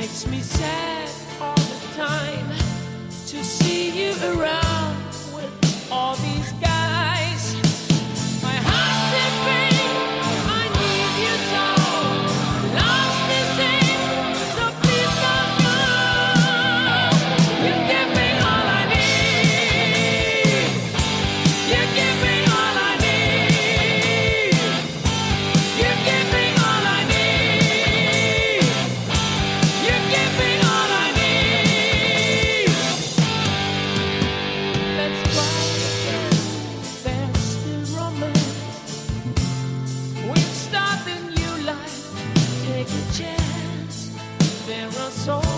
makes me sad all the time to see you around soul.